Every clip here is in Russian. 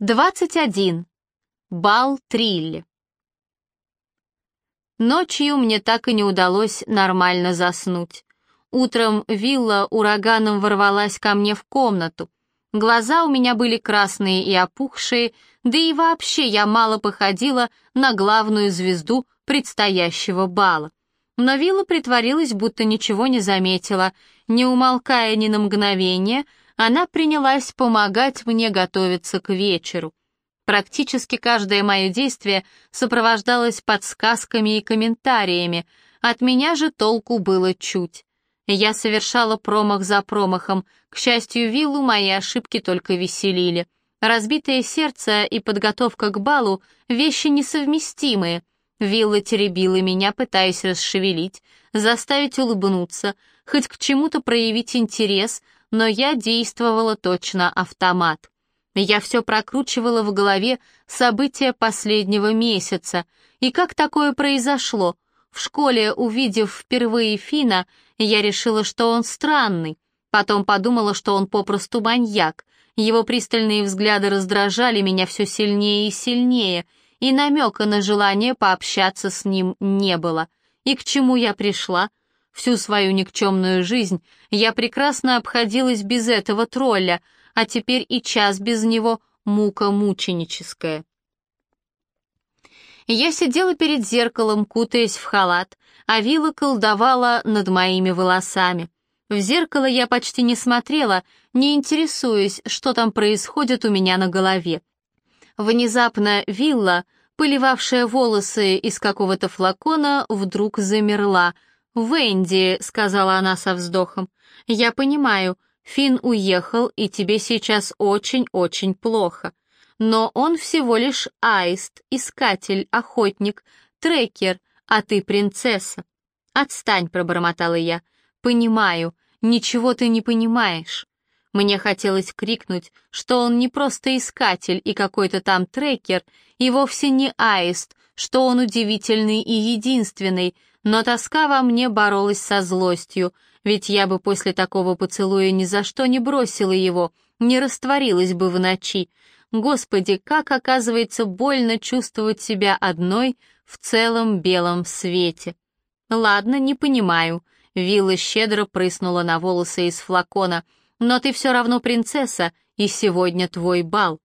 21. Бал Трилли. Ночью мне так и не удалось нормально заснуть. Утром вилла ураганом ворвалась ко мне в комнату. Глаза у меня были красные и опухшие, да и вообще я мало походила на главную звезду предстоящего бала. Но вилла притворилась, будто ничего не заметила, не умолкая ни на мгновение — она принялась помогать мне готовиться к вечеру. Практически каждое мое действие сопровождалось подсказками и комментариями, от меня же толку было чуть. Я совершала промах за промахом, к счастью, виллу мои ошибки только веселили. Разбитое сердце и подготовка к балу — вещи несовместимые. Вилла теребила меня, пытаясь расшевелить, заставить улыбнуться, хоть к чему-то проявить интерес, но я действовала точно автомат. Я все прокручивала в голове события последнего месяца. И как такое произошло? В школе, увидев впервые Фина, я решила, что он странный. Потом подумала, что он попросту маньяк. Его пристальные взгляды раздражали меня все сильнее и сильнее, и намека на желание пообщаться с ним не было. И к чему я пришла? Всю свою никчемную жизнь я прекрасно обходилась без этого тролля, а теперь и час без него мука мученическая. Я сидела перед зеркалом, кутаясь в халат, а вилла колдовала над моими волосами. В зеркало я почти не смотрела, не интересуясь, что там происходит у меня на голове. Внезапно вилла, поливавшая волосы из какого-то флакона, вдруг замерла — «Венди», — сказала она со вздохом, — «я понимаю, Финн уехал, и тебе сейчас очень-очень плохо. Но он всего лишь аист, искатель, охотник, трекер, а ты принцесса». «Отстань», — пробормотала я. «Понимаю, ничего ты не понимаешь». Мне хотелось крикнуть, что он не просто искатель и какой-то там трекер, и вовсе не аист, что он удивительный и единственный, но тоска во мне боролась со злостью, ведь я бы после такого поцелуя ни за что не бросила его, не растворилась бы в ночи. Господи, как оказывается больно чувствовать себя одной в целом белом свете. Ладно, не понимаю. Вилла щедро прыснула на волосы из флакона. Но ты все равно принцесса, и сегодня твой бал.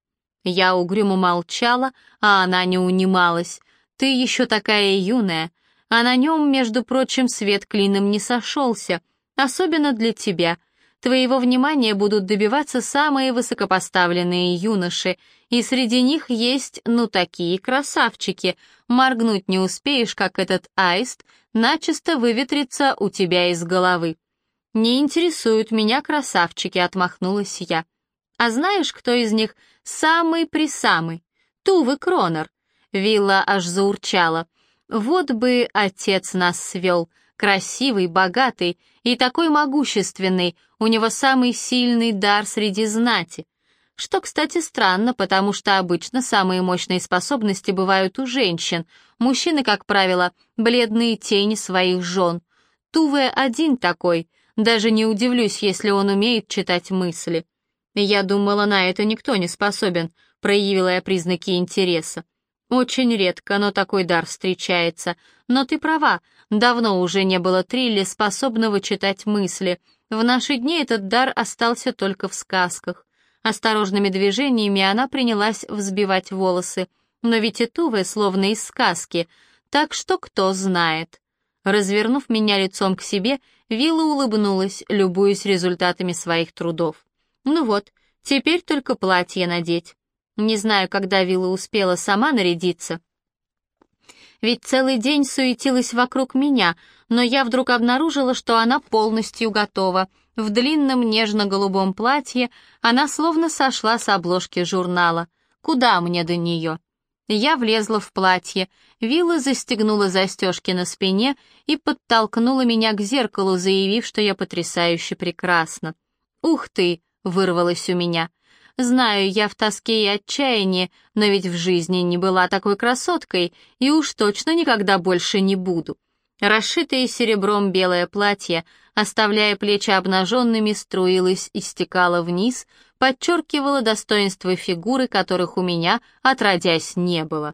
Я угрюмо молчала, а она не унималась. Ты еще такая юная, а на нем, между прочим, свет клином не сошелся, особенно для тебя. Твоего внимания будут добиваться самые высокопоставленные юноши, и среди них есть, ну, такие красавчики. Моргнуть не успеешь, как этот аист начисто выветрится у тебя из головы. «Не интересуют меня красавчики», — отмахнулась я. «А знаешь, кто из них самый-присамый? Тувы Кронер». Вилла аж заурчала. Вот бы отец нас свел, красивый, богатый и такой могущественный, у него самый сильный дар среди знати. Что, кстати, странно, потому что обычно самые мощные способности бывают у женщин. Мужчины, как правило, бледные тени своих жен. Туве один такой, даже не удивлюсь, если он умеет читать мысли. Я думала, на это никто не способен, проявила я признаки интереса. Очень редко, но такой дар встречается. Но ты права, давно уже не было Трилли, способного читать мысли. В наши дни этот дар остался только в сказках. Осторожными движениями она принялась взбивать волосы. Но ведь и Тувы словно из сказки, так что кто знает. Развернув меня лицом к себе, Вилла улыбнулась, любуясь результатами своих трудов. «Ну вот, теперь только платье надеть». Не знаю, когда Вилла успела сама нарядиться. Ведь целый день суетилась вокруг меня, но я вдруг обнаружила, что она полностью готова. В длинном нежно-голубом платье она словно сошла с обложки журнала. Куда мне до нее? Я влезла в платье. Вилла застегнула застежки на спине и подтолкнула меня к зеркалу, заявив, что я потрясающе прекрасна. «Ух ты!» — вырвалось у меня — Знаю, я в тоске и отчаянии, но ведь в жизни не была такой красоткой, и уж точно никогда больше не буду. Расшитое серебром белое платье, оставляя плечи обнаженными, струилось и стекало вниз, подчеркивала достоинство фигуры, которых у меня, отродясь, не было.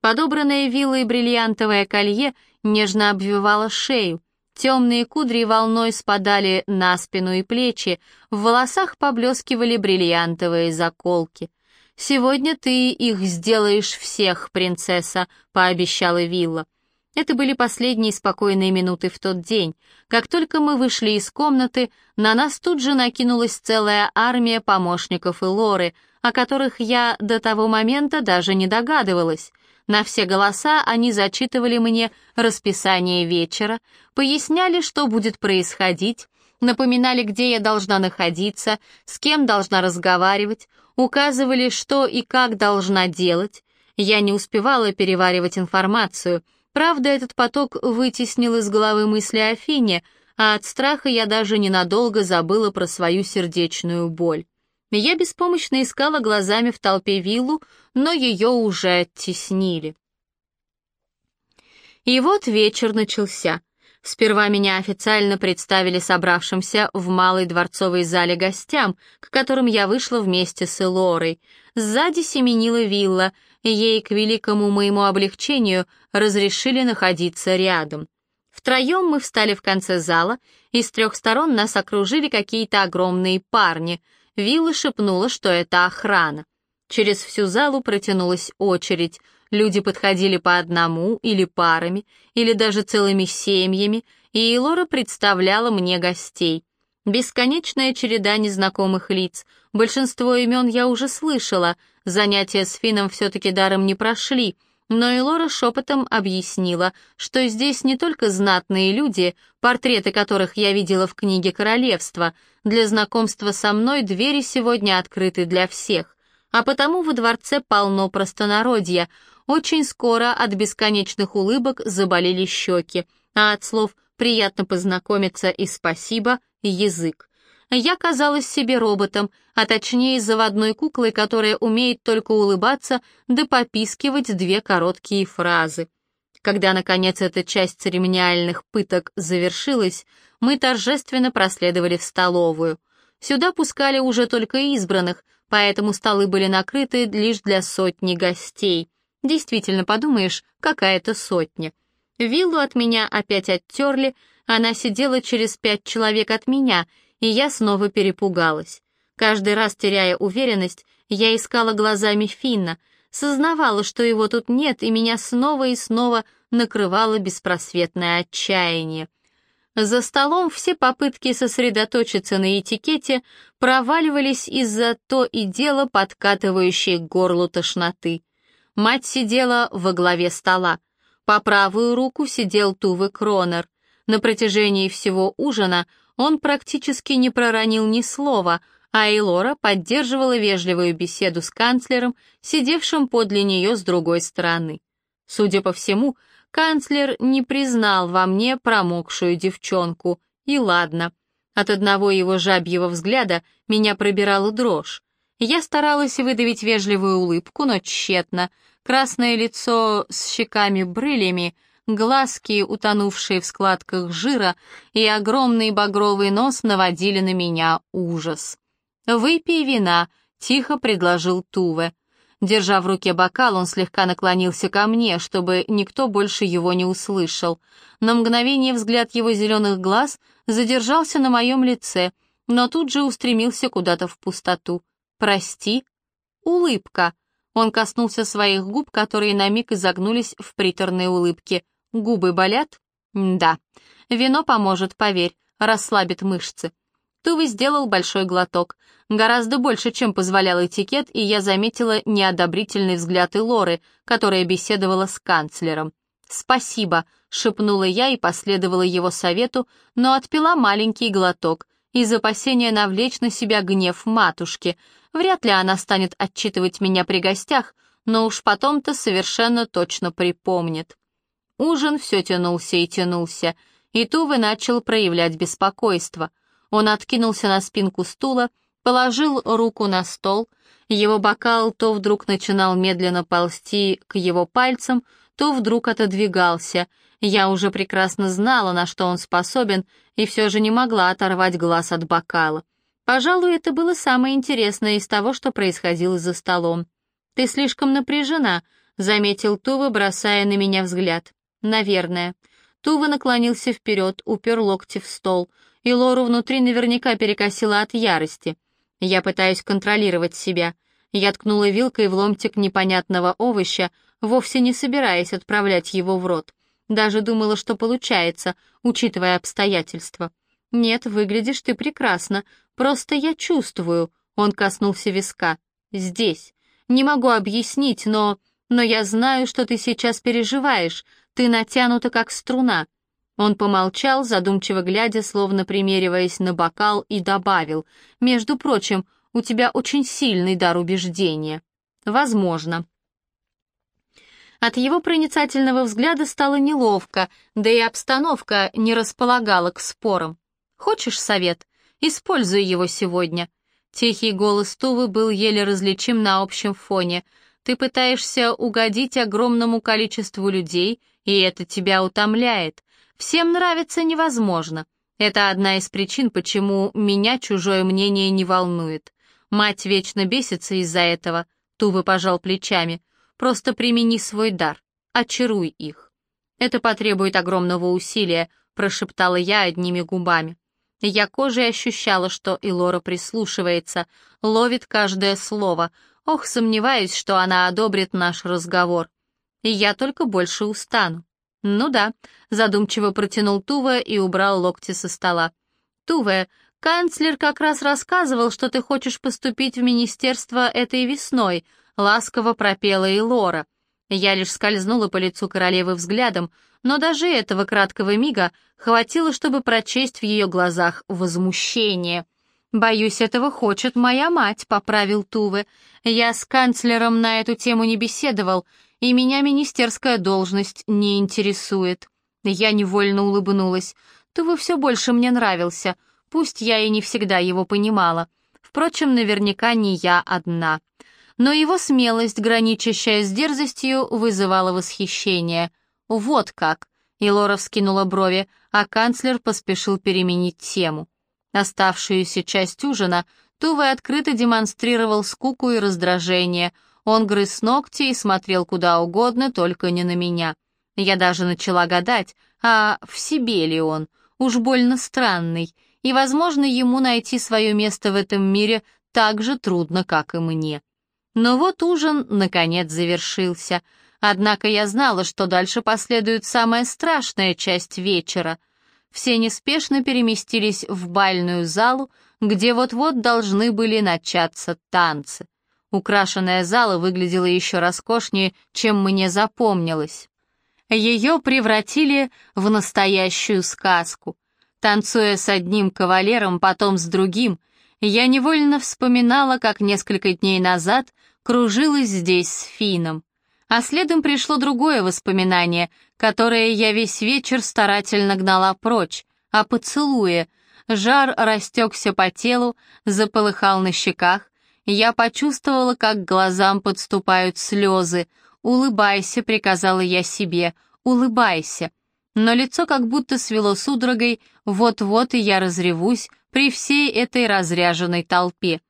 Подобранное виллой бриллиантовое колье нежно обвивало шею, темные кудри волной спадали на спину и плечи, в волосах поблескивали бриллиантовые заколки. «Сегодня ты их сделаешь всех, принцесса», — пообещала Вилла. Это были последние спокойные минуты в тот день. Как только мы вышли из комнаты, на нас тут же накинулась целая армия помощников и Лоры, о которых я до того момента даже не догадывалась. На все голоса они зачитывали мне расписание вечера, поясняли, что будет происходить, напоминали, где я должна находиться, с кем должна разговаривать, указывали, что и как должна делать. Я не успевала переваривать информацию. Правда, этот поток вытеснил из головы мысли о Фине, а от страха я даже ненадолго забыла про свою сердечную боль. Я беспомощно искала глазами в толпе виллу, но ее уже оттеснили. И вот вечер начался. Сперва меня официально представили собравшимся в малой дворцовой зале гостям, к которым я вышла вместе с Элорой. Сзади семенила вилла, ей, к великому моему облегчению, разрешили находиться рядом. Втроем мы встали в конце зала, и с трех сторон нас окружили какие-то огромные парни — Вилла шепнула, что это охрана. Через всю залу протянулась очередь. Люди подходили по одному или парами, или даже целыми семьями, и Лора представляла мне гостей. Бесконечная череда незнакомых лиц. Большинство имен я уже слышала, занятия с Фином все-таки даром не прошли — но Элора шепотом объяснила, что здесь не только знатные люди, портреты которых я видела в книге «Королевство», для знакомства со мной двери сегодня открыты для всех, а потому во дворце полно простонародья. Очень скоро от бесконечных улыбок заболели щеки, а от слов «приятно познакомиться» и «спасибо» — язык я казалась себе роботом, а точнее заводной куклой, которая умеет только улыбаться да попискивать две короткие фразы. Когда, наконец, эта часть церемониальных пыток завершилась, мы торжественно проследовали в столовую. Сюда пускали уже только избранных, поэтому столы были накрыты лишь для сотни гостей. Действительно, подумаешь, какая-то сотня. Виллу от меня опять оттерли, она сидела через пять человек от меня — и я снова перепугалась. Каждый раз теряя уверенность, я искала глазами Финна, сознавала, что его тут нет, и меня снова и снова накрывало беспросветное отчаяние. За столом все попытки сосредоточиться на этикете проваливались из-за то и дело подкатывающей к горлу тошноты. Мать сидела во главе стола. По правую руку сидел Тувы Кронер. На протяжении всего ужина он практически не проронил ни слова, а Эйлора поддерживала вежливую беседу с канцлером, сидевшим подле нее с другой стороны. Судя по всему, канцлер не признал во мне промокшую девчонку, и ладно. От одного его жабьего взгляда меня пробирала дрожь. Я старалась выдавить вежливую улыбку, но тщетно. Красное лицо с щеками-брылями — глазки, утонувшие в складках жира, и огромный багровый нос наводили на меня ужас. «Выпей вина», — тихо предложил Туве. Держа в руке бокал, он слегка наклонился ко мне, чтобы никто больше его не услышал. На мгновение взгляд его зеленых глаз задержался на моем лице, но тут же устремился куда-то в пустоту. «Прости?» «Улыбка». Он коснулся своих губ, которые на миг изогнулись в приторной улыбке. Губы болят? Да. Вино поможет, поверь, расслабит мышцы. Тувы сделал большой глоток. Гораздо больше, чем позволял этикет, и я заметила неодобрительный взгляд Лоры, которая беседовала с канцлером. «Спасибо», — шепнула я и последовала его совету, но отпила маленький глоток, из опасения навлечь на себя гнев матушки. Вряд ли она станет отчитывать меня при гостях, но уж потом-то совершенно точно припомнит. Ужин все тянулся и тянулся, и Тувы начал проявлять беспокойство. Он откинулся на спинку стула, положил руку на стол, его бокал то вдруг начинал медленно ползти к его пальцам, то вдруг отодвигался. Я уже прекрасно знала, на что он способен, и все же не могла оторвать глаз от бокала. Пожалуй, это было самое интересное из того, что происходило за столом. «Ты слишком напряжена», — заметил Тува, бросая на меня взгляд. «Наверное». Тува наклонился вперед, упер локти в стол, и Лору внутри наверняка перекосила от ярости. Я пытаюсь контролировать себя. Я ткнула вилкой в ломтик непонятного овоща, вовсе не собираясь отправлять его в рот. Даже думала, что получается, учитывая обстоятельства. «Нет, выглядишь ты прекрасно. Просто я чувствую», — он коснулся виска. «Здесь. Не могу объяснить, но... Но я знаю, что ты сейчас переживаешь. Ты натянута, как струна». Он помолчал, задумчиво глядя, словно примериваясь на бокал, и добавил. «Между прочим, у тебя очень сильный дар убеждения». «Возможно». От его проницательного взгляда стало неловко, да и обстановка не располагала к спорам. «Хочешь совет? Используй его сегодня». Тихий голос Тувы был еле различим на общем фоне. «Ты пытаешься угодить огромному количеству людей, и это тебя утомляет. Всем нравится невозможно. Это одна из причин, почему меня чужое мнение не волнует. Мать вечно бесится из-за этого». Тувы пожал плечами. Просто примени свой дар, очаруй их. Это потребует огромного усилия, прошептала я одними губами. Я кожей ощущала, что Илора прислушивается, ловит каждое слово. Ох, сомневаюсь, что она одобрит наш разговор. И я только больше устану. Ну да, задумчиво протянул Тува и убрал локти со стола. Туве, канцлер как раз рассказывал, что ты хочешь поступить в министерство этой весной, ласково пропела и Лора. Я лишь скользнула по лицу королевы взглядом, но даже этого краткого мига хватило, чтобы прочесть в ее глазах возмущение. «Боюсь, этого хочет моя мать», — поправил Туве. «Я с канцлером на эту тему не беседовал, и меня министерская должность не интересует». Я невольно улыбнулась. Туве все больше мне нравился, пусть я и не всегда его понимала. Впрочем, наверняка не я одна но его смелость, граничащая с дерзостью, вызывала восхищение. «Вот как!» — и Лора вскинула брови, а канцлер поспешил переменить тему. Оставшуюся часть ужина Тувы открыто демонстрировал скуку и раздражение. Он грыз ногти и смотрел куда угодно, только не на меня. Я даже начала гадать, а в себе ли он? Уж больно странный, и, возможно, ему найти свое место в этом мире так же трудно, как и мне. Но вот ужин, наконец, завершился. Однако я знала, что дальше последует самая страшная часть вечера. Все неспешно переместились в бальную залу, где вот-вот должны были начаться танцы. Украшенная зала выглядела еще роскошнее, чем мне запомнилось. Ее превратили в настоящую сказку. Танцуя с одним кавалером, потом с другим, я невольно вспоминала, как несколько дней назад кружилась здесь с Фином. А следом пришло другое воспоминание, которое я весь вечер старательно гнала прочь, о поцелуе. Жар растекся по телу, заполыхал на щеках. Я почувствовала, как глазам подступают слезы. «Улыбайся», — приказала я себе, — «улыбайся». Но лицо как будто свело судорогой, вот-вот и я разревусь при всей этой разряженной толпе.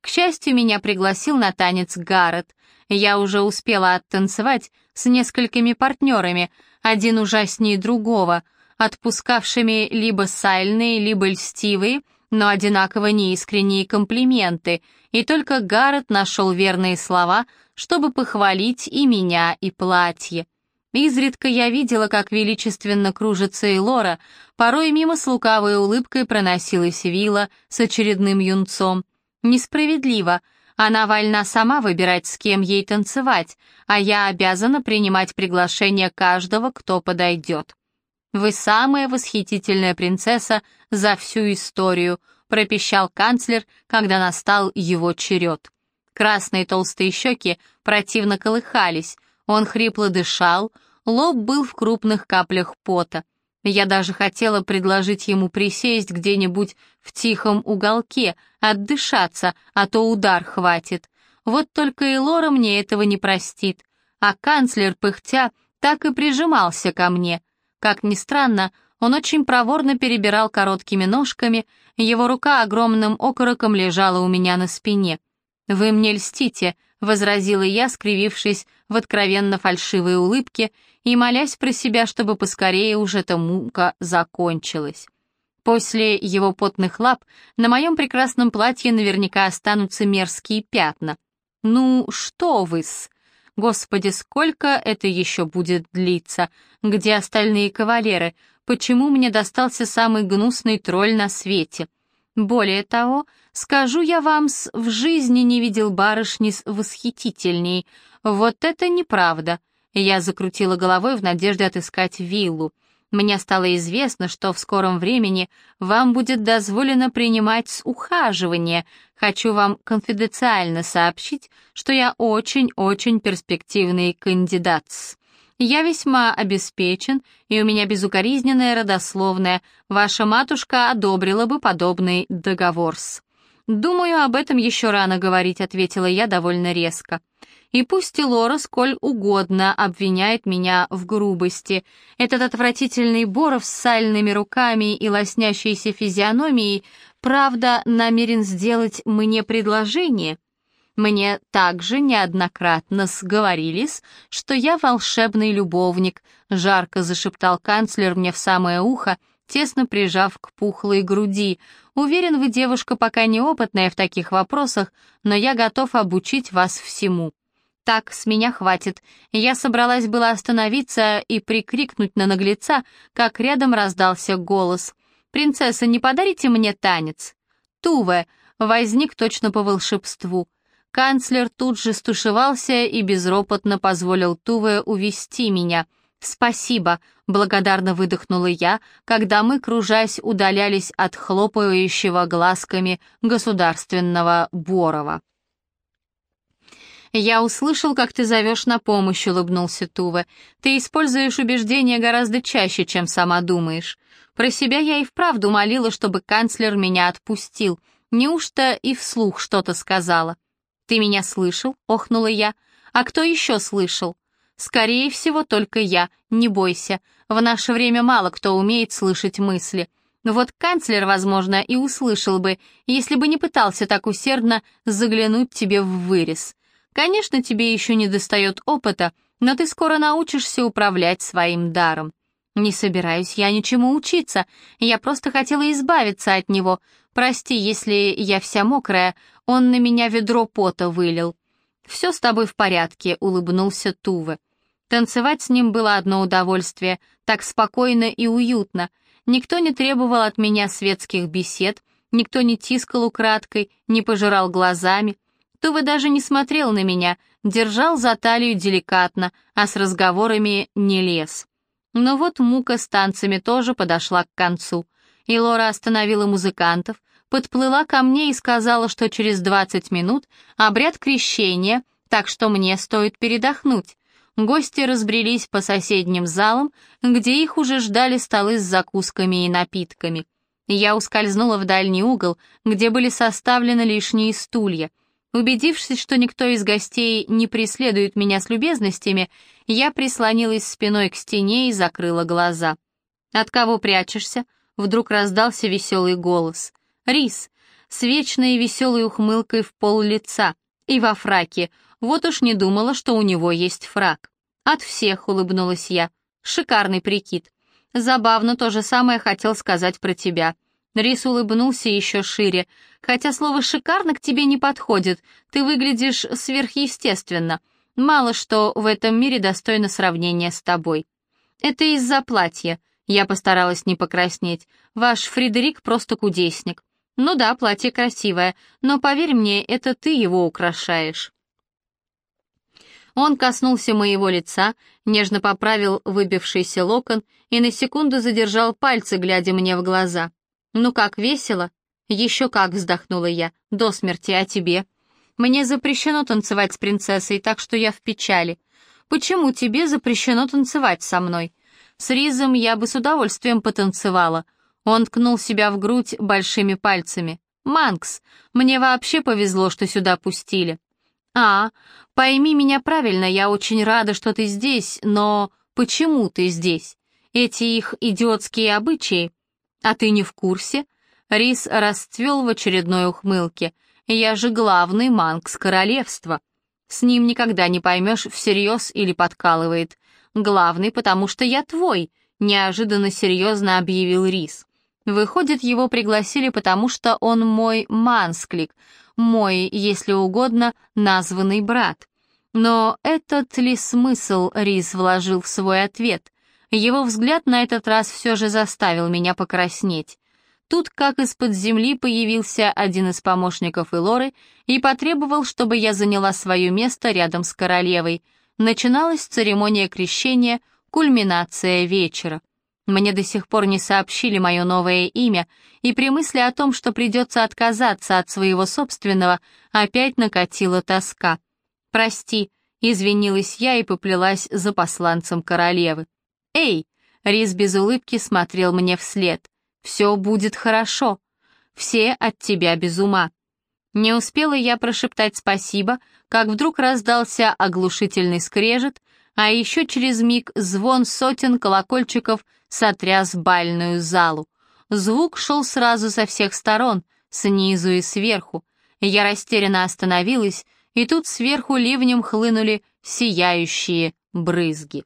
К счастью, меня пригласил на танец Гаррет. Я уже успела оттанцевать с несколькими партнерами, один ужаснее другого, отпускавшими либо сальные, либо льстивые, но одинаково неискренние комплименты, и только Гаррет нашел верные слова, чтобы похвалить и меня, и платье. Изредка я видела, как величественно кружится Элора, порой мимо с лукавой улыбкой проносилась Вилла с очередным юнцом. Несправедливо. Она вольна сама выбирать, с кем ей танцевать, а я обязана принимать приглашение каждого, кто подойдет. «Вы самая восхитительная принцесса за всю историю», пропищал канцлер, когда настал его черед. Красные толстые щеки противно колыхались, он хрипло дышал, лоб был в крупных каплях пота. Я даже хотела предложить ему присесть где-нибудь в тихом уголке, отдышаться, а то удар хватит. Вот только и Лора мне этого не простит. А канцлер, пыхтя, так и прижимался ко мне. Как ни странно, Он очень проворно перебирал короткими ножками, его рука огромным окороком лежала у меня на спине. «Вы мне льстите», — возразила я, скривившись в откровенно фальшивой улыбке и молясь про себя, чтобы поскорее уже эта мука закончилась. После его потных лап на моем прекрасном платье наверняка останутся мерзкие пятна. «Ну, что вы-с?» Господи, сколько это еще будет длиться? Где остальные кавалеры? Почему мне достался самый гнусный тролль на свете? Более того, скажу я вам, с в жизни не видел барышни с восхитительней. Вот это неправда. Я закрутила головой в надежде отыскать виллу. Мне стало известно, что в скором времени вам будет дозволено принимать с ухаживания. Хочу вам конфиденциально сообщить, что я очень-очень перспективный кандидат. Я весьма обеспечен, и у меня безукоризненная родословная. Ваша матушка одобрила бы подобный договор. «Думаю, об этом еще рано говорить», — ответила я довольно резко. И пусть Лора сколь угодно обвиняет меня в грубости, этот отвратительный Боров с сальными руками и лоснящейся физиономией, правда, намерен сделать мне предложение. Мне также неоднократно сговорились, что я волшебный любовник, жарко зашептал канцлер мне в самое ухо, тесно прижав к пухлой груди. Уверен, вы девушка пока неопытная в таких вопросах, но я готов обучить вас всему. Так, с меня хватит. Я собралась была остановиться и прикрикнуть на наглеца, как рядом раздался голос. «Принцесса, не подарите мне танец?» «Туве!» возник точно по волшебству. Канцлер тут же стушевался и безропотно позволил Туве увести меня. «Спасибо», — благодарно выдохнула я, когда мы, кружась, удалялись от хлопающего глазками государственного Борова. «Я услышал, как ты зовешь на помощь», — улыбнулся Тува. «Ты используешь убеждения гораздо чаще, чем сама думаешь. Про себя я и вправду молила, чтобы канцлер меня отпустил. Неужто и вслух что-то сказала?» «Ты меня слышал?» — охнула я. «А кто еще слышал?» «Скорее всего, только я. Не бойся. В наше время мало кто умеет слышать мысли». Вот канцлер, возможно, и услышал бы, если бы не пытался так усердно заглянуть тебе в вырез. Конечно, тебе еще не достает опыта, но ты скоро научишься управлять своим даром. Не собираюсь я ничему учиться, я просто хотела избавиться от него. Прости, если я вся мокрая, он на меня ведро пота вылил. Все с тобой в порядке, улыбнулся Туве. Танцевать с ним было одно удовольствие, так спокойно и уютно. Никто не требовал от меня светских бесед, никто не тискал украдкой, не пожирал глазами, Тува даже не смотрел на меня, держал за талию деликатно, а с разговорами не лез. Но вот мука с танцами тоже подошла к концу, и Лора остановила музыкантов, подплыла ко мне и сказала, что через 20 минут обряд крещения, так что мне стоит передохнуть. Гости разбрелись по соседним залам, где их уже ждали столы с закусками и напитками. Я ускользнула в дальний угол, где были составлены лишние стулья — Убедившись, что никто из гостей не преследует меня с любезностями, я прислонилась спиной к стене и закрыла глаза. «От кого прячешься?» — вдруг раздался веселый голос. «Рис!» с вечной веселой ухмылкой в пол лица и во фраке. Вот уж не думала, что у него есть фрак. «От всех», — улыбнулась я. «Шикарный прикид. Забавно, то же самое хотел сказать про тебя. Рис улыбнулся еще шире. «Хотя слово «шикарно» к тебе не подходит, ты выглядишь сверхъестественно. Мало что в этом мире достойно сравнения с тобой». «Это из-за платья», — я постаралась не покраснеть. «Ваш Фредерик просто кудесник». «Ну да, платье красивое, но поверь мне, это ты его украшаешь». Он коснулся моего лица, нежно поправил выбившийся локон и на секунду задержал пальцы, глядя мне в глаза. «Ну как, весело?» «Еще как», — вздохнула я, — «до смерти, а тебе?» «Мне запрещено танцевать с принцессой, так что я в печали». «Почему тебе запрещено танцевать со мной?» «С Ризом я бы с удовольствием потанцевала». Он ткнул себя в грудь большими пальцами. «Манкс, мне вообще повезло, что сюда пустили». «А, пойми меня правильно, я очень рада, что ты здесь, но почему ты здесь? эти их идиотские обычаи. А ты не в курсе? Рис расцвел в очередной ухмылке. Я же главный манкс королевства. С ним никогда не поймешь, всерьез или подкалывает. Главный, потому что я твой, неожиданно серьезно объявил Рис. Выходит, его пригласили, потому что он мой мансклик, мой, если угодно, названный брат. Но этот ли смысл Рис вложил в свой ответ? Его взгляд на этот раз все же заставил меня покраснеть. Тут, как из-под земли, появился один из помощников Элоры и потребовал, чтобы я заняла свое место рядом с королевой. Начиналась церемония крещения, кульминация вечера. Мне до сих пор не сообщили мое новое имя, и при мысли о том, что придется отказаться от своего собственного, опять накатила тоска. «Прости», — извинилась я и поплелась за посланцем королевы. «Эй!» — Рис без улыбки смотрел мне вслед. Все будет хорошо. Все от тебя без ума». Не успела я прошептать спасибо, как вдруг раздался оглушительный скрежет, а еще через миг звон сотен колокольчиков сотряс бальную залу. Звук шел сразу со всех сторон, снизу и сверху. Я растерянно остановилась, и тут сверху ливнем хлынули сияющие брызги.